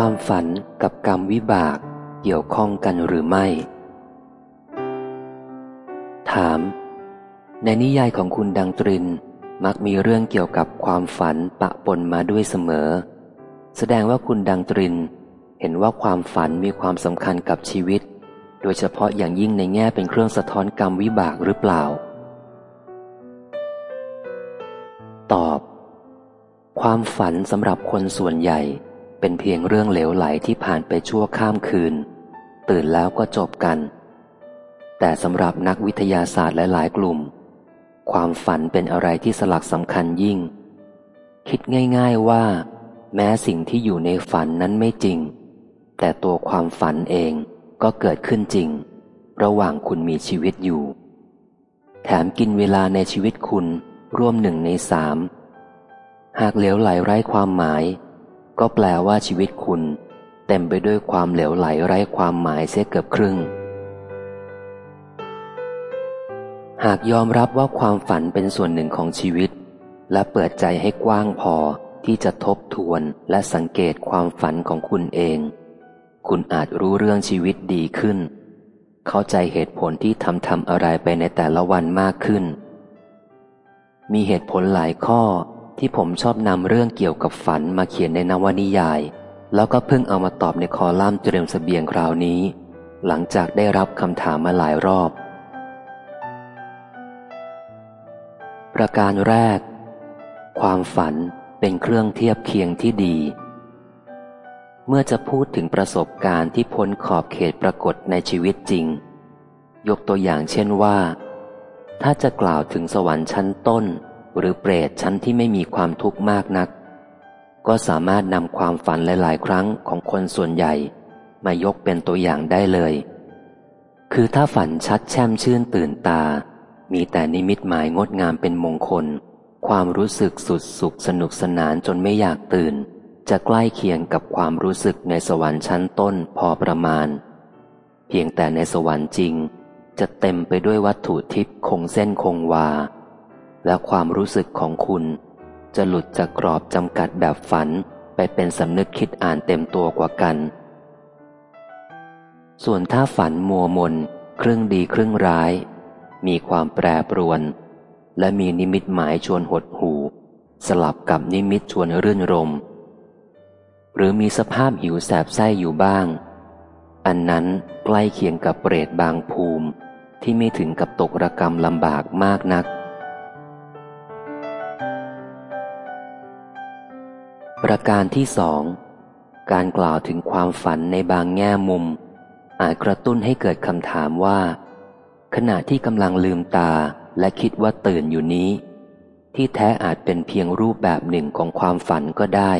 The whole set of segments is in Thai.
ความฝันกับกรรมวิบากเกี่ยวข้องกันหรือไม่ ถาม ในนิยายของคุณดังตริน มักมีเรื่องเกี่ยวกับความฝันปะปนมาด้วยเสมอ แสดงว่าคุณดังตริน เห็นว่าความฝันมีความสำคัญกับชีวิต โดยเฉพาะอย่างยิ่งในแง่เป็นเครื่องสะท้อนกรรมวิบากหรือเปล่า ตอบ ความฝันสำหรับคนส่วนใหญ่ เป็นเพียงเรื่องเหลวไหลที่ผ่านไปชั่วข้ามคืน ตื่นแล้วก็จบกัน แต่สำหรับนักวิทยาศาสตร์หลายๆ กลุ่ม ความฝันเป็นอะไรที่สลักสำคัญยิ่ง คิดง่าย ๆว่า แม้สิ่งที่อยู่ในฝันนั้นไม่จริง แต่ตัวความฝันเองก็เกิดขึ้นจริง ระหว่างคุณมีชีวิตอยู่ แถมกินเวลาในชีวิตคุณร่วมหนึ่งในสามหากเหลวไหลไร้ความหมาย ก็แปลว่าชีวิตคุณ เต็มไปด้วยความเหลวไหลไร้ความหมายเสียเกือบครึ่ง หากยอมรับว่าความฝันเป็นส่วนหนึ่งของชีวิต และเปิดใจให้กว้างพอที่จะทบทวนและสังเกตความฝันของคุณเอง คุณอาจรู้เรื่องชีวิตดีขึ้น เข้าใจเหตุผลที่ทำทำอะไรไปในแต่ละวันมากขึ้น มีเหตุผลหลายข้อ ที่ผมชอบนำเรื่องเกี่ยวกับฝันมาเขียนในนวนิยาย แล้วก็เพิ่งเอามาตอบในคอลัมน์เตรียมสเสบียงคราวนี้ หลังจากได้รับคำถามมาหลายรอบ ประการแรก ความฝันเป็นเครื่องเทียบเคียงที่ดี เมื่อจะพูดถึงประสบการณ์ที่พ้นขอบเขตปรากฏในชีวิตจริง ยกตัวอย่างเช่นว่า ถ้าจะกล่าวถึงสวรรค์ชั้นต้น หรือเปรตชั้นที่ไม่มีความทุกข์มากนัก ก็สามารถนำความฝันหลายๆ ครั้งของคนส่วนใหญ่ มายกเป็นตัวอย่างได้เลย คือถ้าฝันชัดแช่มชื่นตื่นตา มีแต่นิมิตหมายงดงามเป็นมงคล ความรู้สึกสุดสุขสนุกสนานจนไม่อยากตื่น จะใกล้เคียงกับความรู้สึกในสวรรค์ชั้นต้นพอประมาณ เพียงแต่ในสวรรค์จริง จะเต็มไปด้วยวัตถุทิพย์คงเส้นคงวา และความรู้สึกของคุณ จะหลุดจากกรอบจำกัดแบบฝันไปเป็นสำนึกคิดอ่านเต็มตัวกว่ากัน ส่วนถ้าฝันมัวมน ครึ่งดีครึ่งร้าย มีความแปรปรวน และมีนิมิตหมายชวนหดหู สลับกับนิมิตชวนรื่นรม หรือมีสภาพหิวแสบไส้อยู่บ้าง อันนั้นใกล้เคียงกับเปรตบางภูมิที่ไม่ถึงกับตกระกรรมลำบากมากนัก ประการที่สองการกล่าวถึงความฝันในบางแง่มุม อาจกระตุ้นให้เกิดคำถามว่า ขณะที่กำลังลืมตาและคิดว่าตื่นอยู่นี้ ที่แท้อาจเป็นเพียงรูปแบบหนึ่งของความฝันก็ได้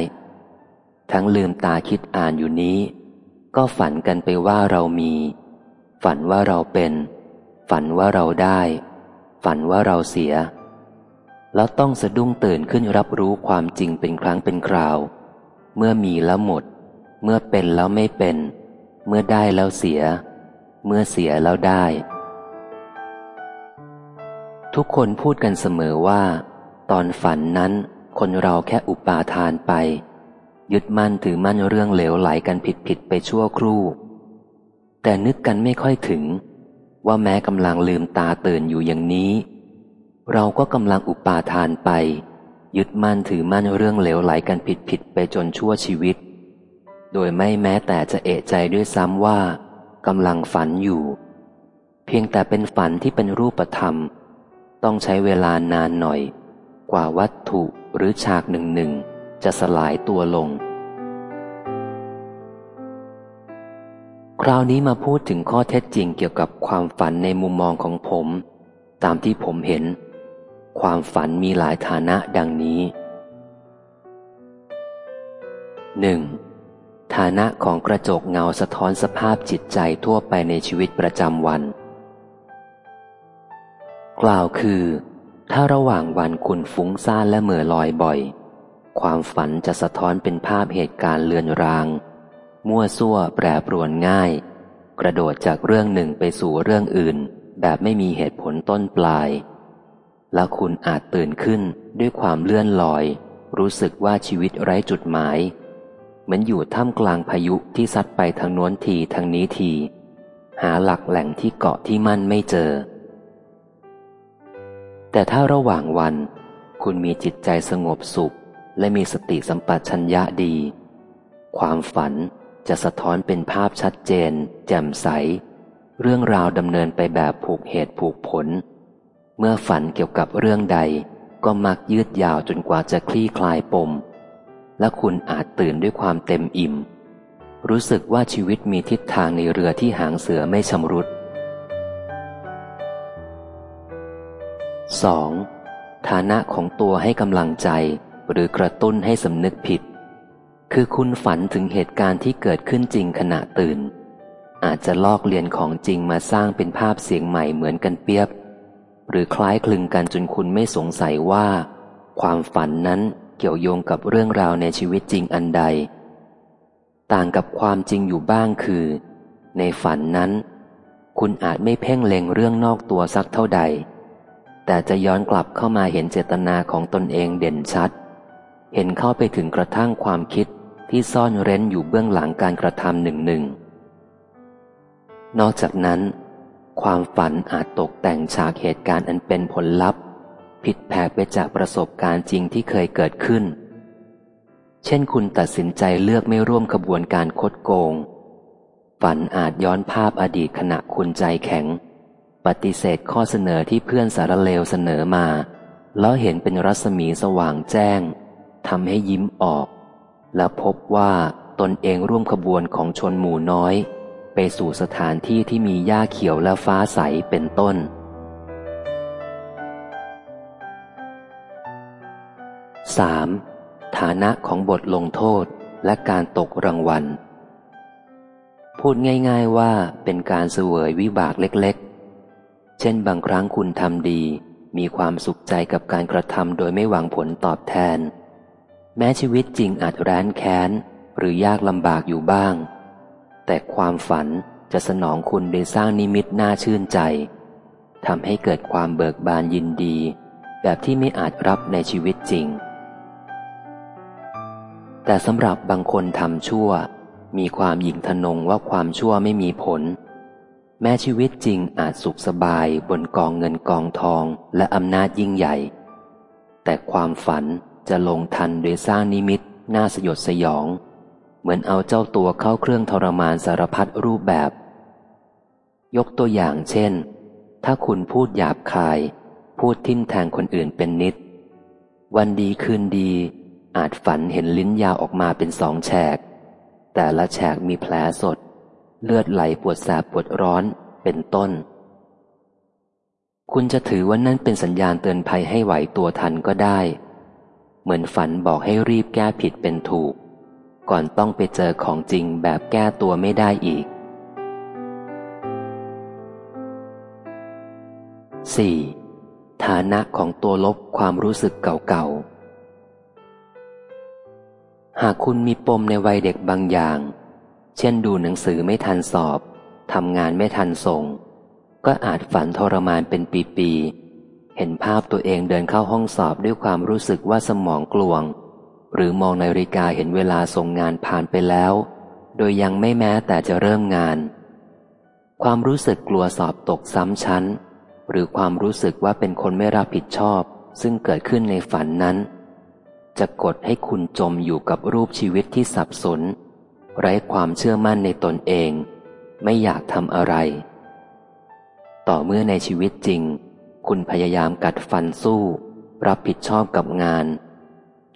ทั้งลืมตาคิดอ่านอยู่นี้ ก็ฝันกันไปว่าเรามี ฝันว่าเราเป็น ฝันว่าเราได้ ฝันว่าเราเสีย แล้วต้องสะดุ้งตื่นขึ้นรับรู้ความจริงเป็นครั้งเป็นคราว เมื่อมีแล้วหมด เมื่อเป็นแล้วไม่เป็น เมื่อได้แล้วเสีย เมื่อเสียแล้วได้ ทุกคนพูดกันเสมอว่า ตอนฝันนั้นคนเราแค่อุปาทานไป ยึดมั่นถือมั่นเรื่องเหลวไหลกันผิดผิดไปชั่วครู่ แต่นึกกันไม่ค่อยถึง ว่าแม้กำลังลืมตาตื่นอยู่อย่างนี้ เราก็กำลังอุปาทานไป ยึดมั่นถือมั่นเรื่องเหลวไหลกันผิดผิดไปจนชั่วชีวิต โดยไม่แม้แต่จะเอะใจด้วยซ้ำว่ากำลังฝันอยู่ เพียงแต่เป็นฝันที่เป็นรูปธรรม ต้องใช้เวลานานหน่อย กว่าวัตถุหรือฉากหนึ่งหนึ่งจะสลายตัวลง คราวนี้มาพูดถึงข้อเท็จจริงเกี่ยวกับความฝันในมุมมองของผม ตามที่ผมเห็น ความฝันมีหลายฐานะดังนี้ 1. ฐานะของกระจกเงาสะท้อนสภาพจิตใจทั่วไปในชีวิตประจำวัน กล่าวคือ ถ้าระหว่างวันคุณฟุ้งซ่านและเมื่อลอยบ่อย ความฝันจะสะท้อนเป็นภาพเหตุการณ์เลือนราง มั่วซั่วแปรปรวนง่าย กระโดดจากเรื่องหนึ่งไปสู่เรื่องอื่น แบบไม่มีเหตุผลต้นปลาย แล้วคุณอาจตื่นขึ้นด้วยความเลื่อนลอย รู้สึกว่าชีวิตไร้จุดหมาย เหมือนอยู่ท่ามกลางพายุที่ซัดไปทางโน้นทีทางนี้ที หาหลักแหล่งที่เกาะที่มั่นไม่เจอ แต่ถ้าระหว่างวัน คุณมีจิตใจสงบสุข และมีสติสัมปชัญญะดี ความฝันจะสะท้อนเป็นภาพชัดเจน แจ่มใส เรื่องราวดำเนินไปแบบผูกเหตุผูกผล เมื่อฝันเกี่ยวกับเรื่องใด ก็มักยืดยาวจนกว่าจะคลี่คลายปม และคุณอาจตื่นด้วยความเต็มอิ่ม รู้สึกว่าชีวิตมีทิศทางในเรือที่หางเสือไม่ชำรุด 2. ฐานะของตัวให้กำลังใจหรือกระตุ้นให้สำนึกผิด คือคุณฝันถึงเหตุการณ์ที่เกิดขึ้นจริงขณะตื่น อาจจะลอกเลียนของจริงมาสร้างเป็นภาพเสียงใหม่เหมือนกันเปียบ หรือคล้ายคลึงกันจนคุณไม่สงสัยว่า ความฝันนั้นเกี่ยวโยงกับเรื่องราวในชีวิตจริงอันใด ต่างกับความจริงอยู่บ้างคือ ในฝันนั้น คุณอาจไม่เพ่งเล็งเรื่องนอกตัวสักเท่าใด แต่จะย้อนกลับเข้ามาเห็นเจตนาของตนเองเด่นชัด เห็นเข้าไปถึงกระทั่งความคิดที่ซ่อนเร้นอยู่เบื้องหลังการกระทำหนึ่งหนึ่งนอกจากนั้น ความฝันอาจตกแต่งฉากเหตุการณ์อันเป็นผลลัพธ์ ผิดแผกไปจากประสบการณ์จริงที่เคยเกิดขึ้น เช่นคุณตัดสินใจเลือกไม่ร่วมขบวนการคดโกง ฝันอาจย้อนภาพอดีตขณะคุณใจแข็ง ปฏิเสธข้อเสนอที่เพื่อนสารเลวเสนอมา แล้วเห็นเป็นรัศมีสว่างแจ้งทำให้ยิ้มออก และพบว่าตนเองร่วมขบวนของชนหมู่น้อย ไปสู่สถานที่ที่มีหญ้าเขียวและฟ้าใสเป็นต้น 3. ฐานะของบทลงโทษและการตกรางวัล พูดง่ายๆว่าเป็นการเสวยวิบากเล็กๆ เช่นบางครั้งคุณทำดี มีความสุขใจกับการกระทำโดยไม่หวังผลตอบแทน แม้ชีวิตจริงอาจแร้นแค้น หรือยากลำบากอยู่บ้าง แต่ความฝันจะสนองคุณโดยสร้างนิมิตน่าชื่นใจทำให้เกิดความเบิกบานยินดี แบบที่ไม่อาจรับในชีวิตจริง แต่สำหรับบางคนทำชั่ว มีความหยิ่งทนงว่าความชั่วไม่มีผล แม้ชีวิตจริงอาจสุขสบายบนกองเงินกองทองและอำนาจยิ่งใหญ่ แต่ความฝันจะลงทันโดยสร้างนิมิตน่าสยดสยอง เหมือนเอาเจ้าตัวเข้าเครื่องทรมานสารพัดรูปแบบ ยกตัวอย่างเช่น ถ้าคุณพูดหยาบคาย พูดทิ่มแทงคนอื่นเป็นนิด วันดีคืนดี อาจฝันเห็นลิ้นยาวออกมาเป็นสองแฉก แต่ละแฉกมีแผลสด เลือดไหลปวดแสบปวดร้อนเป็นต้น คุณจะถือว่านั่นเป็นสัญญาณเตือนภัยให้ไหวตัวทันก็ได้ เหมือนฝันบอกให้รีบแก้ผิดเป็นถูก ก่อนต้องไปเจอของจริงแบบแก้ตัวไม่ได้อีก 4. ฐานะของตัวลบความรู้สึกเก่าๆ หากคุณมีปมในวัยเด็กบางอย่าง เช่นดูหนังสือไม่ทันสอบ ทำงานไม่ทันส่ง ก็อาจฝันทรมานเป็นปีๆ เห็นภาพตัวเองเดินเข้าห้องสอบด้วยความรู้สึกว่าสมองกลวง หรือมองนาฬิกาเห็นเวลาส่งงานผ่านไปแล้ว โดยยังไม่แม้แต่จะเริ่มงาน ความรู้สึกกลัวสอบตกซ้ำชั้น หรือความรู้สึกว่าเป็นคนไม่รับผิดชอบ ซึ่งเกิดขึ้นในฝันนั้น จะกดให้คุณจมอยู่กับรูปชีวิตที่สับสน ไร้ความเชื่อมั่นในตนเอง ไม่อยากทำอะไร ต่อเมื่อในชีวิตจริง คุณพยายามกัดฟันสู้ รับผิดชอบกับงาน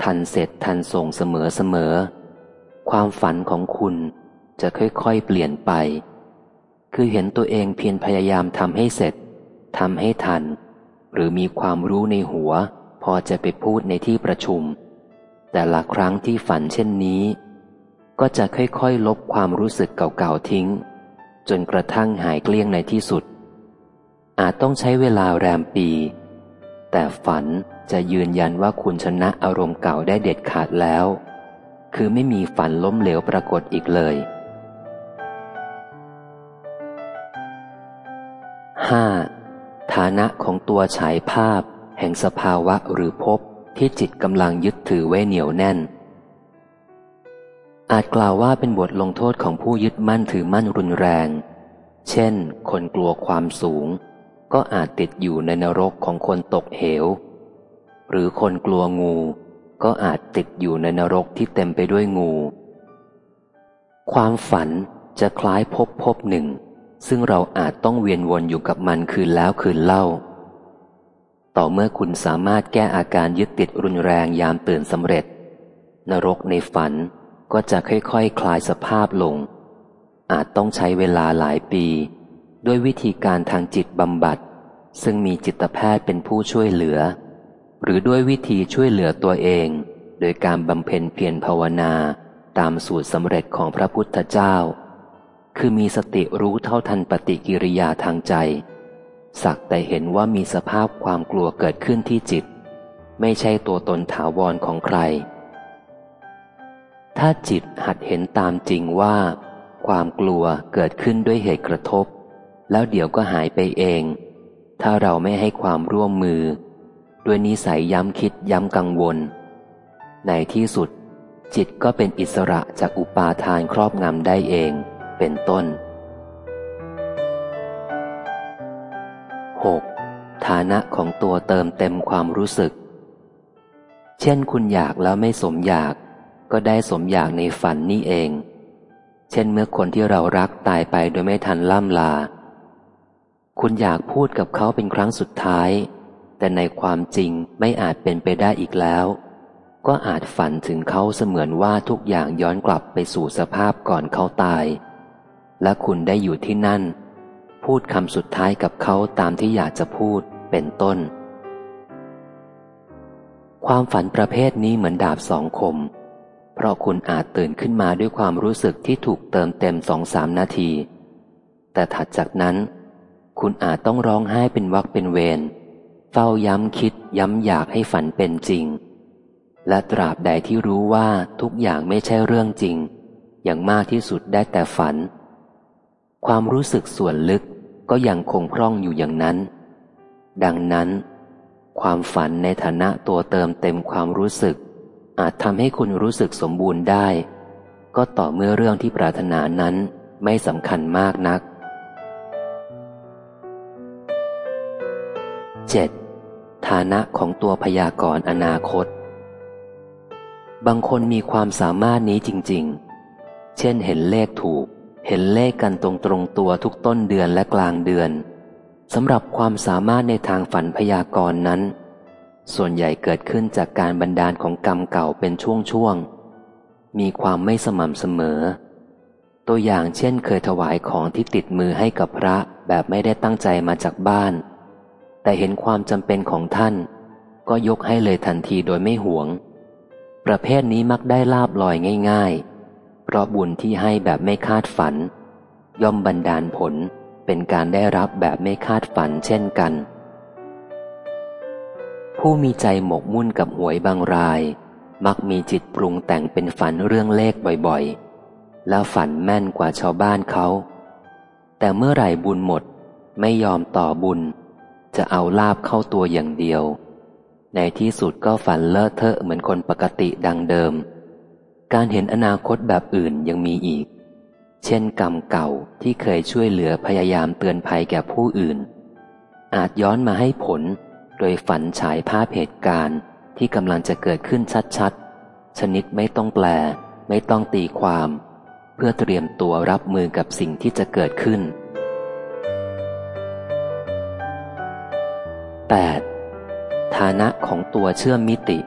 ทันเสร็จทันส่งเสมอเสมอ ความฝันของคุณจะค่อยๆเปลี่ยนไป คือเห็นตัวเองเพียรพยายามทำให้เสร็จทำให้ทัน หรือมีความรู้ในหัว พอจะไปพูดในที่ประชุม แต่ละครั้งที่ฝันเช่นนี้ ก็จะค่อยๆ ลบความรู้สึกเก่าๆทิ้ง จนกระทั่งหายเกลี้ยงในที่สุด อาจต้องใช้เวลาแรมปี แต่ฝัน จะยืนยันว่าคุณชนะอารมณ์เก่าได้เด็ดขาดแล้ว คือไม่มีฝันล้มเหลวปรากฏอีกเลย 5. ฐานะของตัวฉายภาพ แห่งสภาวะหรือภพที่จิตกำลังยึดถือไว้เหนียวแน่น อาจกล่าวว่าเป็นบทลงโทษของผู้ยึดมั่นถือมั่นรุนแรง เช่น คนกลัวความสูง ก็อาจติดอยู่ในนรกของคนตกเหว หรือคนกลัวงู ก็อาจติดอยู่ในนรกที่เต็มไปด้วยงู ความฝันจะคล้ายพบพบหนึ่ง ซึ่งเราอาจต้องเวียนวนอยู่กับมันคืนแล้วคืนเล่า ต่อเมื่อคุณสามารถแก้อาการยึดติดรุนแรงยามตื่นสำเร็จ นรกในฝันก็จะค่อยๆคคลายสภาพลง อาจต้องใช้เวลาหลายปี ด้วยวิธีการทางจิตบำบัด ซึ่งมีจิตแพทย์เป็นผู้ช่วยเหลือ หรือด้วยวิธีช่วยเหลือตัวเอง โดยการบำเพ็ญเพียรภาวนาตามสูตรสำเร็จของพระพุทธเจ้า คือมีสติรู้เท่าทันปฏิกิริยาทางใจ สักแต่เห็นว่ามีสภาพความกลัวเกิดขึ้นที่จิต ไม่ใช่ตัวตนถาวรของใคร ถ้าจิตหัดเห็นตามจริงว่า ความกลัวเกิดขึ้นด้วยเหตุกระทบ แล้วเดี๋ยวก็หายไปเอง ถ้าเราไม่ให้ความร่วมมือ ด้วยนิสัยย้ำคิดย้ำกังวล ในที่สุด จิตก็เป็นอิสระจากอุปาทานครอบงำได้เอง เป็นต้น 6. ฐานะของตัวเติมเต็มความรู้สึก เช่นคุณอยากแล้วไม่สมอยาก ก็ได้สมอยากในฝันนี่เอง เช่นเมื่อคนที่เรารักตายไปโดยไม่ทันล่ำลา คุณอยากพูดกับเขาเป็นครั้งสุดท้าย แต่ในความจริงไม่อาจเป็นไปได้อีกแล้ว ก็อาจฝันถึงเขาเสมือนว่าทุกอย่างย้อนกลับไปสู่สภาพก่อนเขาตาย และคุณได้อยู่ที่นั่น พูดคำสุดท้ายกับเขาตามที่อยากจะพูดเป็นต้น ความฝันประเภทนี้เหมือนดาบสองคม เพราะคุณอาจตื่นขึ้นมาด้วยความรู้สึกที่ถูกเติมเต็มสองสามนาที แต่ถัดจากนั้น คุณอาจต้องร้องไห้เป็นวักเป็นเวร เฝ้าย้ำคิดย้ำอยากให้ฝันเป็นจริง และตราบใดที่รู้ว่าทุกอย่างไม่ใช่เรื่องจริง อย่างมากที่สุดได้แต่ฝัน ความรู้สึกส่วนลึกก็ยังคงพร่องอยู่อย่างนั้น ดังนั้น ความฝันในฐานะตัวเติมเต็มความรู้สึก อาจทำให้คุณรู้สึกสมบูรณ์ได้ ก็ต่อเมื่อเรื่องที่ปรารถนานั้นไม่สำคัญมากนัก 7. ฐานะของตัวพยากรณ์อนาคต บางคนมีความสามารถนี้จริง ๆ เช่นเห็นเลขถูก เห็นเลขกันตรงตรงตัวทุกต้นเดือนและกลางเดือนสำหรับความสามารถในทางฝันพยากรณ์นั้น ส่วนใหญ่เกิดขึ้นจากการบันดาลของกรรมเก่าเป็นช่วงๆ มีความไม่สม่ำเสมอ ตัวอย่างเช่นเคยถวายของที่ติดมือให้กับพระแบบไม่ได้ตั้งใจมาจากบ้าน แต่เห็นความจำเป็นของท่าน ก็ยกให้เลยทันทีโดยไม่หวง ประเภทนี้มักได้ลาบลอยง่าย ๆ เพราะบุญที่ให้แบบไม่คาดฝัน ย่อมบันดาลผลเป็นการได้รับแบบไม่คาดฝันเช่นกัน ผู้มีใจหมกมุ่นกับหวยบางราย มักมีจิตปรุงแต่งเป็นฝันเรื่องเลขบ่อยๆ แล้วฝันแม่นกว่าชาวบ้านเขา แต่เมื่อไหร่บุญหมดไม่ยอมต่อบุญ จะเอาลาบเข้าตัวอย่างเดียว ในที่สุดก็ฝันเลอะเทอะเหมือนคนปกติดังเดิม การเห็นอนาคตแบบอื่นยังมีอีก เช่นกรรมเก่าที่เคยช่วยเหลือพยายามเตือนภัยแก่ผู้อื่น อาจย้อนมาให้ผล โดยฝันฉายภาพเหตุการณ์ที่กำลังจะเกิดขึ้นชัดๆ ชนิดไม่ต้องแปล ไม่ต้องตีความ เพื่อเตรียมตัวรับมือกับสิ่งที่จะเกิดขึ้น 8. ฐานะของตัวเชื่อมมิติ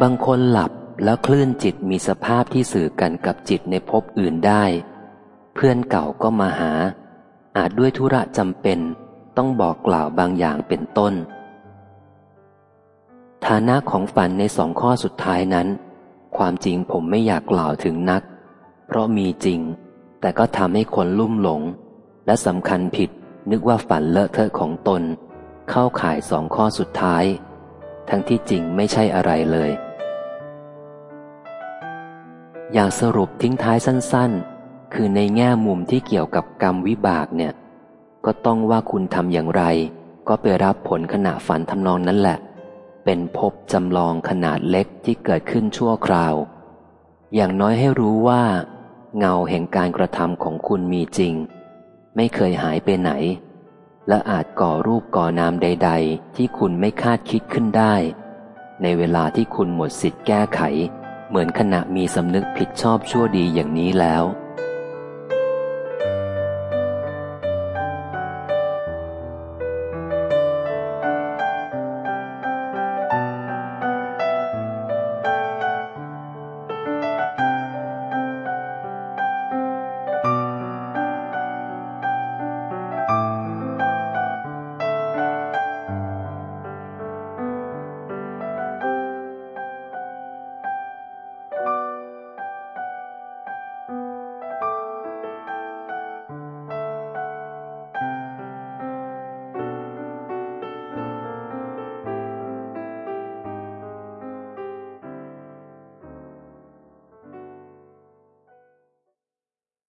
บางคนหลับแล้วคลื่นจิตมีสภาพที่สื่อกันกับจิตในภพอื่นได้ เพื่อนเก่าก็มาหา อาจด้วยธุระจำเป็นต้องบอกกล่าวบางอย่างเป็นต้น ฐานะของฝันในสองข้อสุดท้ายนั้น ความจริงผมไม่อยากกล่าวถึงนัก เพราะมีจริง แต่ก็ทำให้คนลุ่มหลง และสำคัญผิด นึกว่าฝันเลอะเทอะของตน เข้าข่ายสองข้อสุดท้าย ทั้งที่จริงไม่ใช่อะไรเลย อยากสรุปทิ้งท้ายสั้น ๆ คือในแง่มุมที่เกี่ยวกับกรรมวิบากเนี่ย ก็ต้องว่าคุณทำอย่างไร ก็ไปรับผลขณะฝันทำนองนั้นแหละ เป็นภพจำลองขนาดเล็กที่เกิดขึ้นชั่วคราว อย่างน้อยให้รู้ว่า เงาแห่งการกระทำของคุณมีจริง ไม่เคยหายไปไหน และอาจก่อรูปก่อนามใด ๆ ที่คุณไม่คาดคิดขึ้นได้ ในเวลาที่คุณหมดสิทธิ์แก้ไข เหมือนขณะมีสำนึกผิดชอบชั่วดีอย่างนี้แล้ว